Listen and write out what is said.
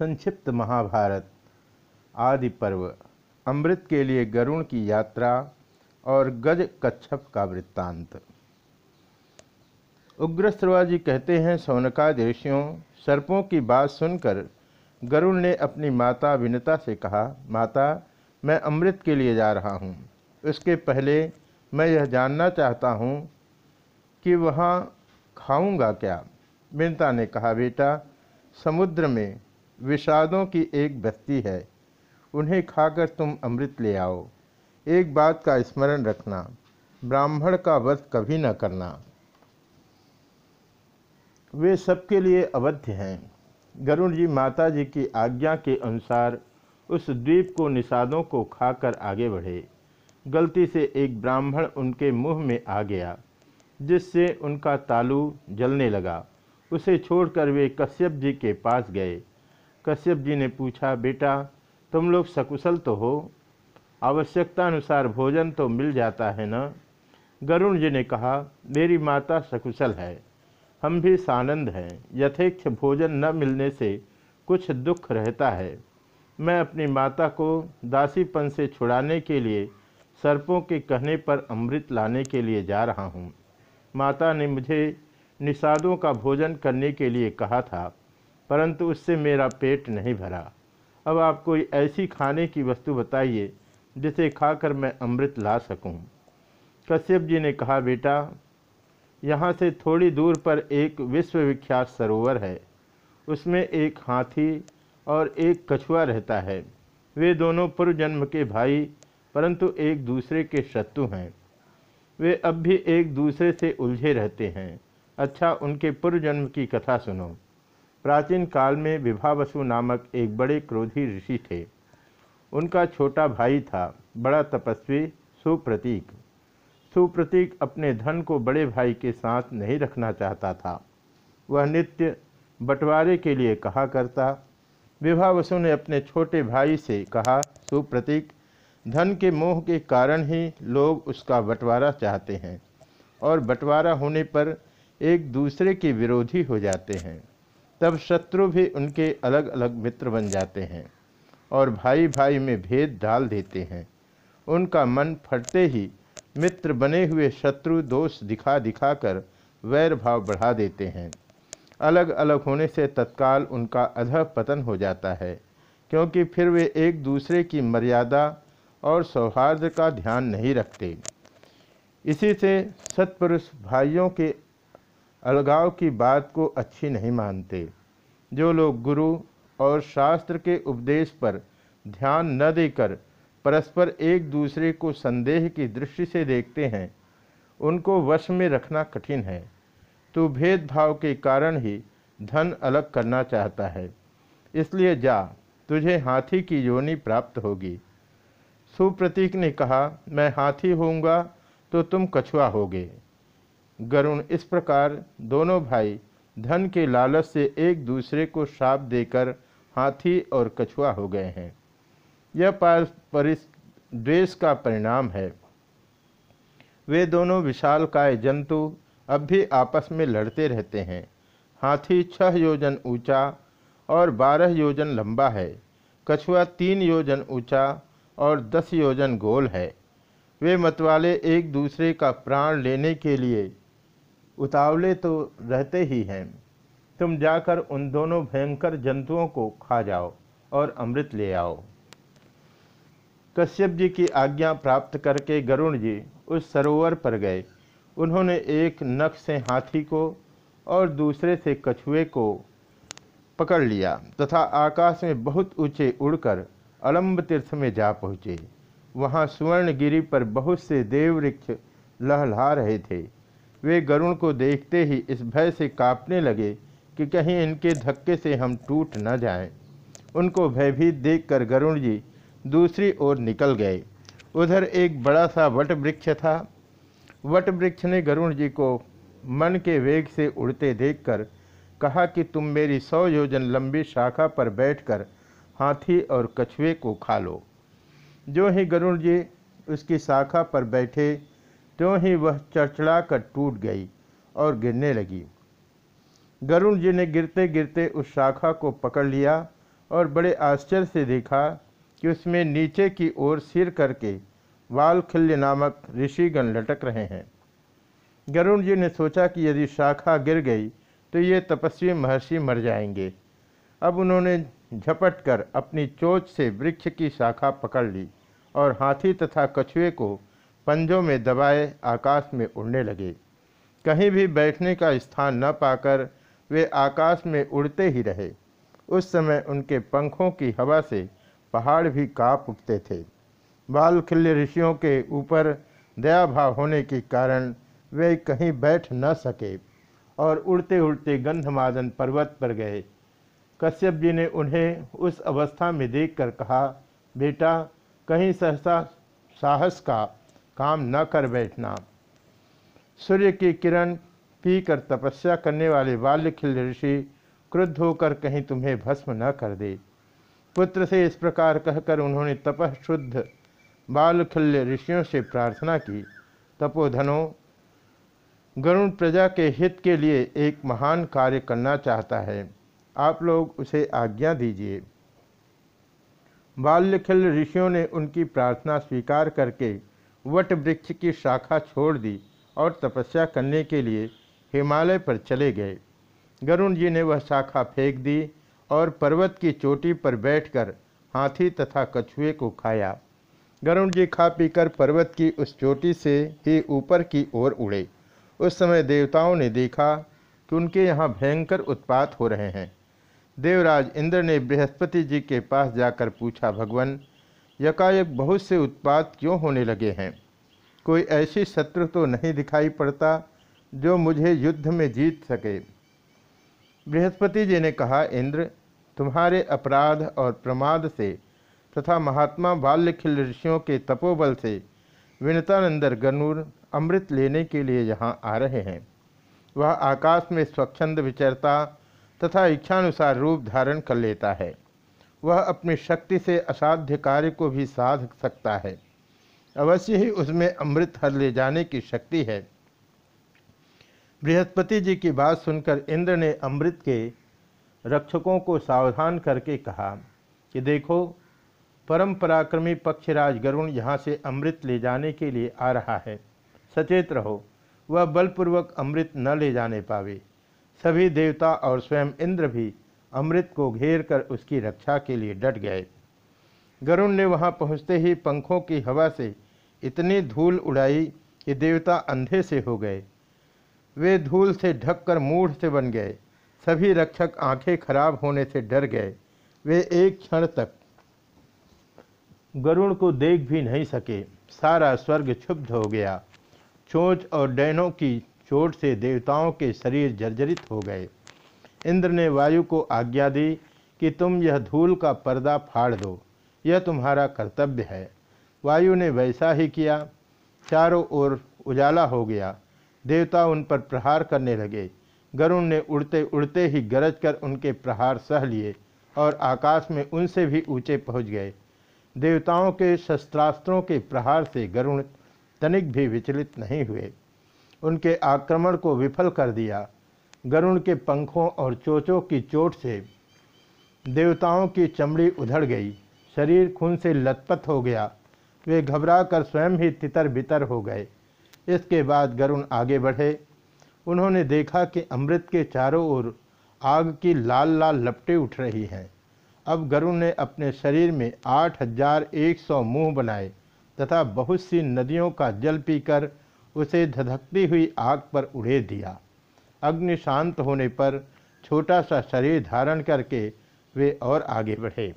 संक्षिप्त महाभारत, आदि पर्व, अमृत के लिए गरुण की यात्रा और गज कच्छप का वृत्तांत। उग्र जी कहते हैं सौनका ऋषियों सर्पों की बात सुनकर गरुण ने अपनी माता विनता से कहा, माता, मैं अमृत के लिए जा रहा हूँ। उसके पहले मैं यह जानना चाहता हूँ कि वहाँ खाऊँगा क्या? विनता ने कहा, बेटा, समुद्र में विषादों की एक बस्ती है, उन्हें खाकर तुम अमृत ले आओ। एक बात का स्मरण रखना, ब्राह्मण का वध कभी न करना। वे सबके लिए अवध्य हैं। गरुण जी माता जी की आज्ञा के अनुसार उस द्वीप को निषादों को खाकर आगे बढ़े। गलती से एक ब्राह्मण उनके मुँह में आ गया, जिससे उनका तालू जलने लगा। उसे छोड़कर वे कश्यप जी के पास गए। कश्यप जी ने पूछा, बेटा, तुम लोग सकुशल तो हो? आवश्यकता अनुसार भोजन तो मिल जाता है ना? गरुण जी ने कहा, मेरी माता सकुशल है। हम भी सानंद हैं। यथेक्ष भोजन न मिलने से कुछ दुख रहता है। मैं अपनी माता को दासीपन से छुड़ाने के लिए, सर्पों के कहने पर अमृत लाने के लिए जा रहा हूँ। माता ने मुझे निषादों का भोजन करने के लिए कहा था। परंतु उससे मेरा पेट नहीं भरा। अब आप कोई ऐसी खाने की वस्तु बताइए, जिसे खाकर मैं अमृत ला सकूँ। कश्यप जी ने कहा, बेटा, यहाँ से थोड़ी दूर पर एक विश्वविख्यात सरोवर है। उसमें एक हाथी और एक कछुआ रहता है। वे दोनों पूर्व जन्म के भाई, परंतु एक दूसरे के शत्रु हैं। वे अब भी एक दूसरे से उलझे रहते हैं। अच्छा उनके पूर्व जन्म की कथा सुनो। प्राचीन काल में विभावसु नामक एक बड़े क्रोधी ऋषि थे। उनका छोटा भाई था, बड़ा तपस्वी, सुप्रतीक। सुप्रतीक अपने धन को बड़े भाई के साथ नहीं रखना चाहता था। वह नित्य बंटवारे के लिए कहा करता। विभावसु ने अपने छोटे भाई से कहा, सुप्रतीक, धन के मोह के कारण ही लोग उसका बंटवारा चाहते हैं और बंटवारा होने पर एक दूसरे के विरोधी हो जाते हैं। तब शत्रु भी उनके अलग अलग मित्र बन जाते हैं और भाई भाई में भेद डाल देते हैं। उनका मन फटते ही मित्र बने हुए शत्रु दोष दिखा दिखा कर वैर भाव बढ़ा देते हैं। अलग अलग होने से तत्काल उनका अध पतन हो जाता है, क्योंकि फिर वे एक दूसरे की मर्यादा और सौहार्द का ध्यान नहीं रखते। इसी से सत्पुरुष भाइयों के अलगाव की बात को अच्छी नहीं मानते। जो लोग गुरु और शास्त्र के उपदेश पर ध्यान न देकर परस्पर एक दूसरे को संदेह की दृष्टि से देखते हैं, उनको वश में रखना कठिन है। तो भेदभाव के कारण ही धन अलग करना चाहता है। इसलिए जा, तुझे हाथी की योनि प्राप्त होगी। सुप्रतीक ने कहा, मैं हाथी होऊँगा तो तुम कछुआ होगे। गरुण, इस प्रकार दोनों भाई धन के लालच से एक दूसरे को श्राप देकर हाथी और कछुआ हो गए हैं। यह पारस्परिक द्वेष का परिणाम है। वे दोनों विशाल काय जंतु अब भी आपस में लड़ते रहते हैं। हाथी छह योजन ऊँचा और बारह योजन लंबा है। कछुआ तीन योजन ऊँचा और दस योजन गोल है। वे मतवाले एक दूसरे का प्राण लेने के लिए उतावले तो रहते ही हैं। तुम जाकर उन दोनों भयंकर जंतुओं को खा जाओ और अमृत ले आओ। कश्यप जी की आज्ञा प्राप्त करके गरुण जी उस सरोवर पर गए। उन्होंने एक नख से हाथी को और दूसरे से कछुए को पकड़ लिया तथा आकाश में बहुत ऊँचे उड़कर अलम्ब तीर्थ में जा पहुँचे। वहाँ सुवर्णगिरी पर बहुत से देववृक्ष लहला रहे थे। वे गरुण को देखते ही इस भय से कांपने लगे कि कहीं इनके धक्के से हम टूट न जाएँ। उनको भयभीत देखकर गरुण जी दूसरी ओर निकल गए। उधर एक बड़ा सा वट वृक्ष था। वट वृक्ष ने गरुण जी को मन के वेग से उड़ते देखकर कहा कि तुम मेरी सौ योजन लंबी शाखा पर बैठकर हाथी और कछुए को खा लो। जो ही गरुण जी उसकी शाखा पर बैठे त्यों ही वह चरचड़ा कर टूट गई और गिरने लगी। गरुण जी ने गिरते गिरते उस शाखा को पकड़ लिया और बड़े आश्चर्य से देखा कि उसमें नीचे की ओर सिर करके वालखिल्य नामक ऋषिगण लटक रहे हैं। गरुण जी ने सोचा कि यदि शाखा गिर गई तो ये तपस्वी महर्षि मर जाएँगे। अब उन्होंने झपट कर अपनी चोच से वृक्ष की शाखा पकड़ ली और हाथी तथा कछुए को पंजों में दबाए आकाश में उड़ने लगे। कहीं भी बैठने का स्थान न पाकर वे आकाश में उड़ते ही रहे। उस समय उनके पंखों की हवा से पहाड़ भी काँप उठते थे। बाल बालखिल्य ऋषियों के ऊपर दया भाव होने के कारण वे कहीं बैठ न सके और उड़ते उड़ते गंधमादन पर्वत पर गए। कश्यप जी ने उन्हें उस अवस्था में देखकर कहा, बेटा, कहीं सहसा साहस का काम न कर बैठना। सूर्य की किरण पीकर तपस्या करने वाले बाल्यखिल ऋषि क्रुद्ध होकर कहीं तुम्हें भस्म न कर दे। पुत्र से इस प्रकार कहकर उन्होंने तपः शुद्ध बालखल्य ऋषियों से प्रार्थना की। तपोधनों, गरुण प्रजा के हित के लिए एक महान कार्य करना चाहता है। आप लोग उसे आज्ञा दीजिए। बाल्यखिल ऋषियों ने उनकी प्रार्थना स्वीकार करके वट वृक्ष की शाखा छोड़ दी और तपस्या करने के लिए हिमालय पर चले गए। गरुण जी ने वह शाखा फेंक दी और पर्वत की चोटी पर बैठकर हाथी तथा कछुए को खाया। गरुण जी खा पीकर पर्वत की उस चोटी से ही ऊपर की ओर उड़े। उस समय देवताओं ने देखा कि उनके यहाँ भयंकर उत्पात हो रहे हैं। देवराज इंद्र ने बृहस्पति जी के पास जाकर पूछा, भगवान यकायक बहुत से उत्पात क्यों होने लगे हैं? कोई ऐसी शत्रु तो नहीं दिखाई पड़ता जो मुझे युद्ध में जीत सके। बृहस्पति जी ने कहा, इंद्र, तुम्हारे अपराध और प्रमाद से तथा महात्मा बाल्यखिल ऋषियों के तपोबल से विनतानंदर गनूर अमृत लेने के लिए यहाँ आ रहे हैं। वह आकाश में स्वच्छंद विचरता तथा इच्छानुसार रूप धारण कर लेता है। वह अपनी शक्ति से असाध्य कार्य को भी साध सकता है। अवश्य ही उसमें अमृत हर ले जाने की शक्ति है। बृहस्पति जी की बात सुनकर इंद्र ने अमृत के रक्षकों को सावधान करके कहा कि देखो परम पराक्रमी पक्षराज गरुण यहाँ से अमृत ले जाने के लिए आ रहा है। सचेत रहो, वह बलपूर्वक अमृत न ले जाने पावे। सभी देवता और स्वयं इंद्र भी अमृत को घेर कर उसकी रक्षा के लिए डट गए। गरुण ने वहाँ पहुँचते ही पंखों की हवा से इतनी धूल उड़ाई कि देवता अंधे से हो गए। वे धूल से ढककर मूढ़ से बन गए। सभी रक्षक आँखें खराब होने से डर गए। वे एक क्षण तक गरुण को देख भी नहीं सके। सारा स्वर्ग क्षुब्ध हो गया। चोंच और डैनों की चोट से देवताओं के शरीर जर्जरित हो गए। इंद्र ने वायु को आज्ञा दी कि तुम यह धूल का पर्दा फाड़ दो। यह तुम्हारा कर्तव्य है। वायु ने वैसा ही किया। चारों ओर उजाला हो गया। देवता उन पर प्रहार करने लगे। गरुण ने उड़ते उड़ते ही गरज कर उनके प्रहार सह लिए और आकाश में उनसे भी ऊँचे पहुँच गए। देवताओं के शस्त्रास्त्रों के प्रहार से गरुण तनिक भी विचलित नहीं हुए। उनके आक्रमण को विफल कर दिया। गरुण के पंखों और चोचों की चोट से देवताओं की चमड़ी उधड़ गई। शरीर खून से लथपथ हो गया। वे घबराकर स्वयं ही तितर बितर हो गए। इसके बाद गरुण आगे बढ़े। उन्होंने देखा कि अमृत के चारों ओर आग की लाल लाल लपटें उठ रही हैं। अब गरुण ने अपने शरीर में आठ हज़ार एक सौ मुँह बनाए तथा बहुत सी नदियों का जल पीकर उसे धधकती हुई आग पर उड़े दिया। अग्नि शांत होने पर छोटा सा शरीर धारण करके वे और आगे बढ़े।